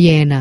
viena